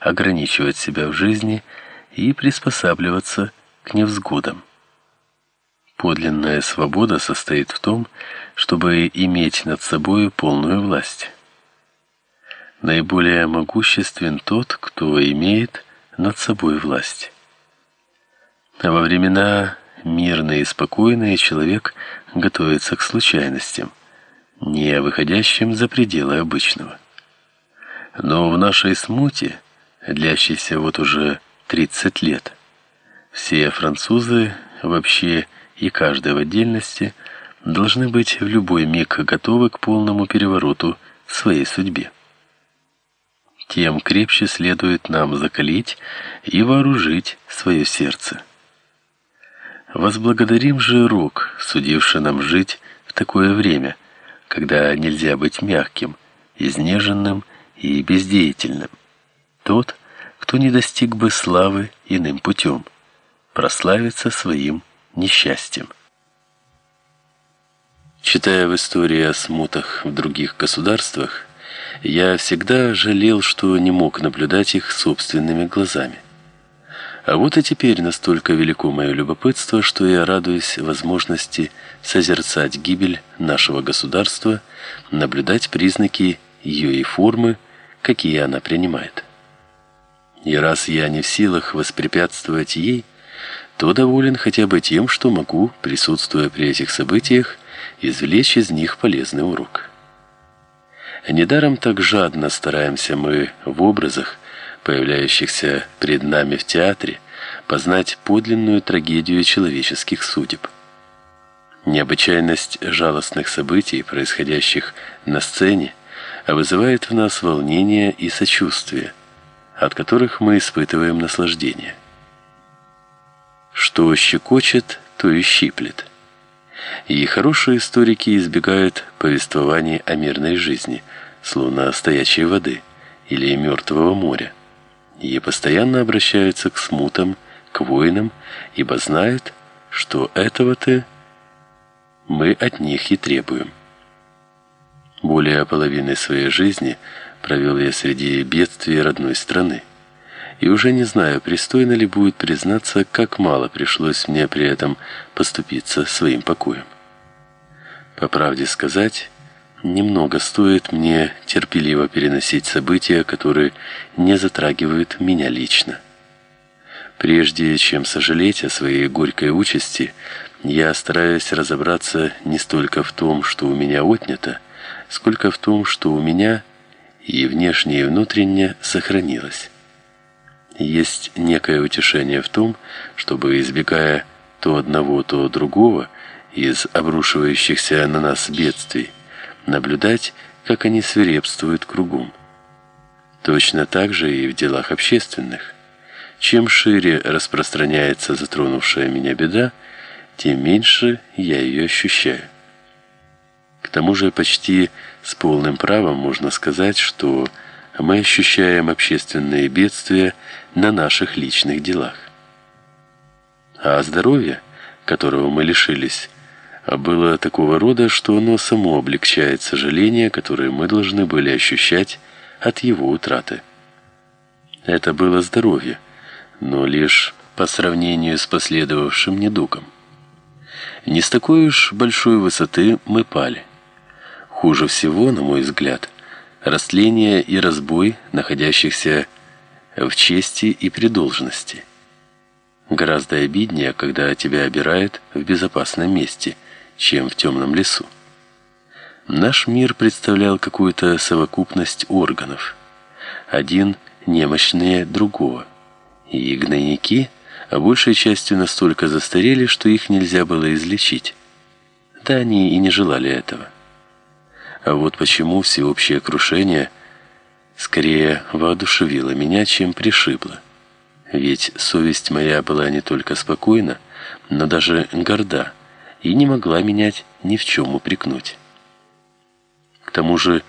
ограничивать себя в жизни и приспосабливаться к невзгодам. Подлинная свобода состоит в том, чтобы иметь над собой полную власть. Наиболее могуществен тот, кто имеет над собой власть. А во времена мирные и спокойные человек готовится к случайностям, не выходящим за пределы обычного. Но в нашей смуте, длящейся вот уже 30 лет, все французы вообще и каждый в отдельности должны быть в любой миг готовы к полному перевороту в своей судьбе. Тем крепче следует нам закалить и вооружить свое сердце. Возблагодарим же Рок, судивший нам жить в такое время, когда нельзя быть мягким, изнеженным и бездеятельным. Тот, кто не достиг бы славы иным путем, прославится своим несчастьем. Читая в истории о смутах в других государствах, я всегда жалел, что не мог наблюдать их собственными глазами. А вот и теперь настолько велико мое любопытство, что я радуюсь возможности созерцать гибель нашего государства, наблюдать признаки ее и формы, какие она принимает. И раз я не в силах воспрепятствовать ей, то доволен хотя бы тем, что могу, присутствуя при этих событиях, извлечь из них полезный урок. Недаром так жадно стараемся мы в образах, появляющихся пред нами в театре, познать подлинную трагедию человеческих судеб. Необычайность жалостных событий, происходящих на сцене, вызывает в нас волнение и сочувствие, от которых мы испытываем наслаждение. Что щекочет, то и щиплет. И хорошие историки избегают повествований о мирной жизни, словно стоячей воды или мертвого моря, и постоянно обращаются к смутам, к войнам, ибо знают, что этого-то мы от них и требуем. Более половины своей жизни провел я среди бедствий родной страны и уже не знаю, пристойно ли будет признаться, как мало пришлось мне при этом поступиться своим покоем. По правде сказать, немного стоит мне терпеливо переносить события, которые не затрагивают меня лично. Прежде чем сожалеть о своей горькой участи, я стараюсь разобраться не столько в том, что у меня отнято, сколько в том, что у меня и внешне, и внутренне сохранилось. Есть некое утешение в том, чтобы, избегая то одного, то другого из обрушивающихся на нас бедствий, наблюдать, как они свирепствуют кругом. Точно так же и в делах общественных. Чем шире распространяется затронувшая меня беда, тем меньше я ее ощущаю. Тому же почти с полным правом можно сказать, что мы ощущаем общественные бедствия на наших личных делах. А здоровье, которого мы лишились, было такого рода, что оно само облегчает сожаление, которое мы должны были ощущать от его утраты. Это было здоровье, но лишь по сравнению с последовавшим недугом. Не с такой уж большой высоты мы пали. Хуже всего, на мой взгляд, растление и разбой находящихся в чести и при должности. Гораздо обиднее, когда тебя обирают в безопасном месте, чем в темном лесу. Наш мир представлял какую-то совокупность органов, один немощнее другого, и гнойники, а большей частью настолько застарели, что их нельзя было излечить. Да они и не желали этого. А вот почему всеобщее крушение – скорее воодушевила меня, чем пришибла. Ведь совесть моя была не только спокойна, но даже горда и не могла менять ни в чем упрекнуть. К тому же,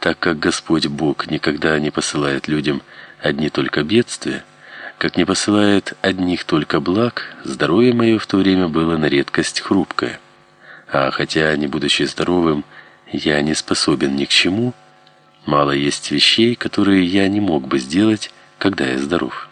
так как Господь Бог никогда не посылает людям одни только бедствия, как не посылает одних только благ, здоровье мое в то время было на редкость хрупкое. А хотя, не будучи здоровым, я не способен ни к чему, Мало есть вещей, которые я не мог бы сделать, когда я здоров.